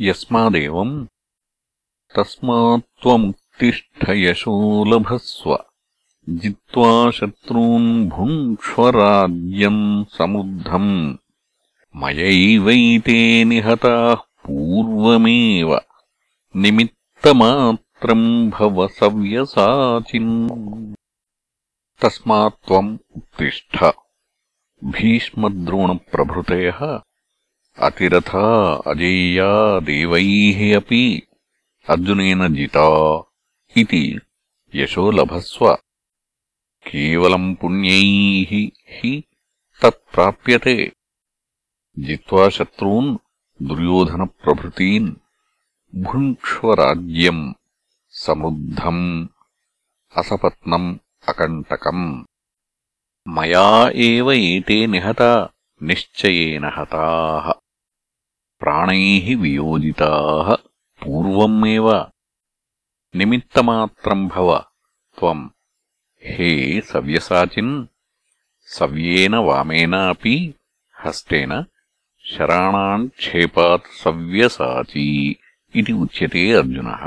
यस्मादेवम् तस्मात्त्वमुत्तिष्ठयशो लभस्व जित्वा शत्रून् भुङ्क्ष्वराज्यम् समुद्धम्। मयैवैते निहताः पूर्वमेव निमित्तमात्रम् भव सव्यसाचिन्। तस्मात् त्वम् उत्तिष्ठ। भीष्मद्रोणप्रभृतयः अतिरथा अजेया देवैः अपि। अर्जुनेन जिता इति यशो लभस्व। केवलम् पुण्यैः हि तत्प्राप्यते। जित्वा शत्रून्, दुर्योधनप्रभृतीन् भुङ्क्ष्वराज्यम् समृद्धम्, असपत्नम् अकण्टकम्। मया एव एते निहता, निश्चयेन हताः। प्राणैः वियोजिताः पूर्वमेव निमित्तमात्रम् भव त्वम् हे सव्यसाचिन् सव्येन वामेनापि हस्तेन शराणाम् क्षेपात् सव्यसाची इति उच्यते अर्जुनः